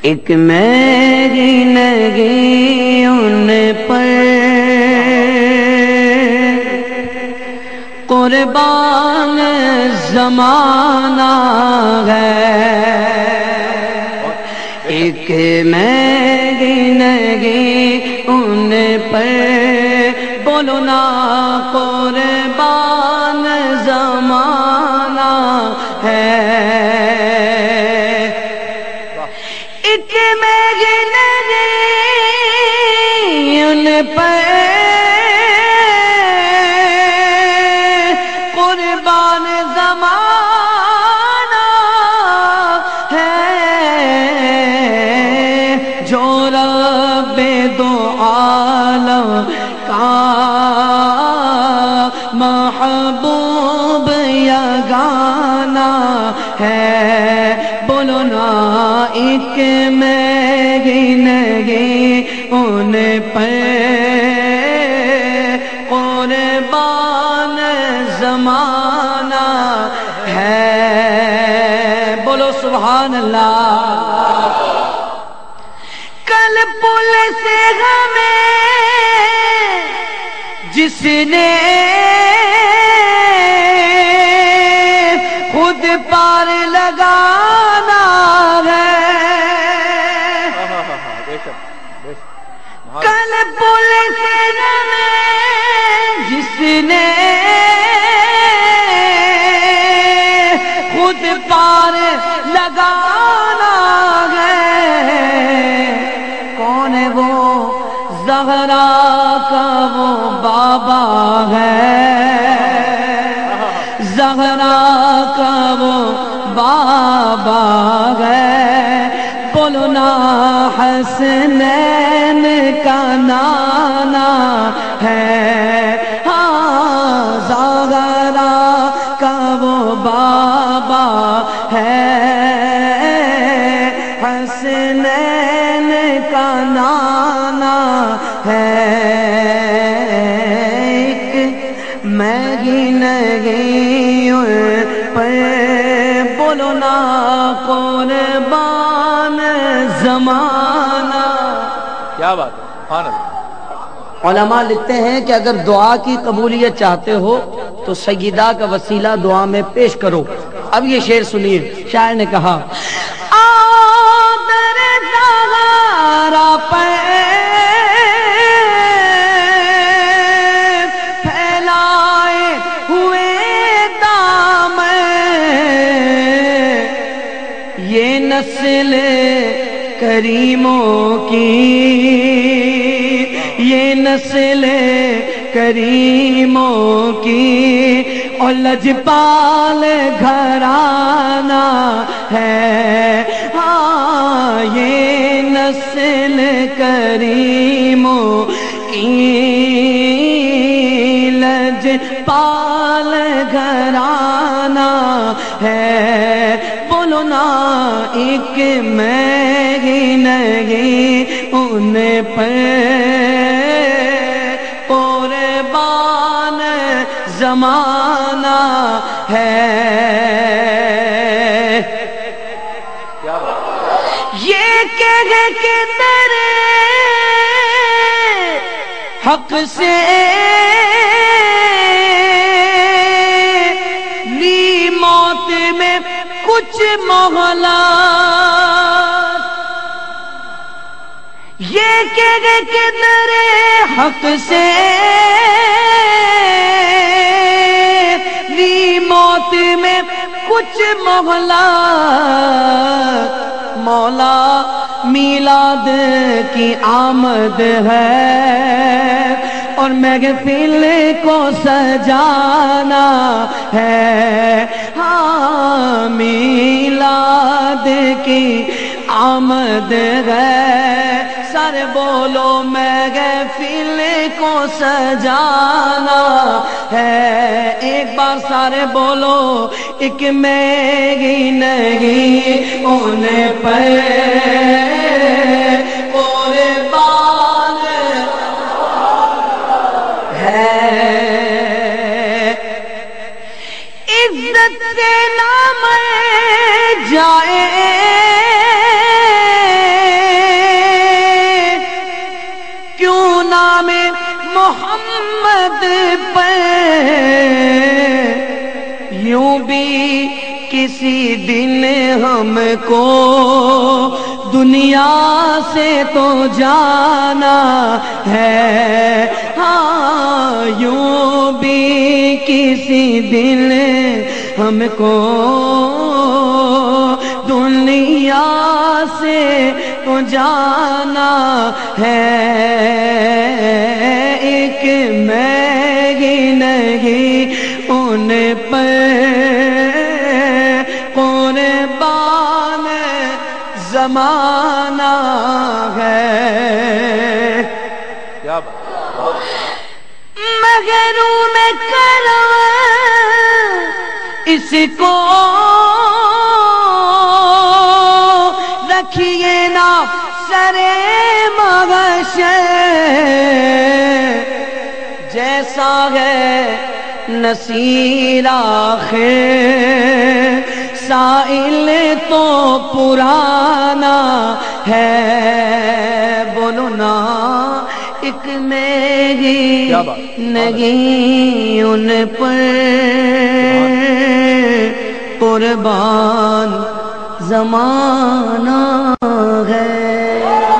ایک میری نگی ان پر قربان زمانہ ہے۔ ایک میری نگی ان پر بولو نا۔ ایک میری ان پر۔ قربان زمانہ ہے۔ جو رب دو عالم کا محبوب یا گانا ہے۔ بولو نا ایک میری نگی ان پر قربان زمانہ ہے۔ بولو سبحان اللہ۔ کل پل سے ہمیں جس نے خود پار لگانا پار لگانا ہے کون ہے وہ زہرا کا وہ بابا ہے زہرا کا وہ بابا ہے بولو نا حسنین کا نانا ہے حسنین کا نانا ہے۔ ایک میگی نگی پر بولو نا قربان زمانہ۔ کیا بات ہے؟ سبحان اللہ۔ علماء لکھتے ہیں کہ اگر دعا کی قبولیت چاہتے ہو تو سیدہ کا وسیلہ دعا میں پیش کرو۔ اب یہ شعر سنیے۔ شاعر نے کہا کریموں کی یہ نسل کریموں کی اور لجپال گھرانا ہے۔ ہاں یہ نسل کریموں کی لج پال گھرانا ہے۔ ایک میگی نگی ان پر قربان زمانہ ہے۔ یہ کہہ کے ترے حق سے کچھ یہ کہہ کے حق سے لی موت میں کچھ محلہ مولا میلاد کی آمد ہے اور محفل کو سجانا ہے میلاد کی آمد ہے۔ سر بولو میں محفل کو سجانا ہے۔ ایک بار سارے بولو، ایک میگی نہیں انہیں پر۔ عزت سے نہ جائے۔ کیوں نام محمد پر یوں بھی کسی دن ہم کو دنیا سے تو جانا ہے۔ ہاں یوں بھی کسی دن ہم کو دنیا سے تو جانا ہے۔ ایک میں ہی نہیں ان پر قربان زمانہ ہے۔ کیا بات؟ مگروں میں کرو اس کو رکھیے نا سرے مغش جیسا ہے نصیر آخر۔ سائل تو پرانا ہے۔ بولو نا ایک میری؟ نہیں ان پر۔ قربان زمانہ ہے۔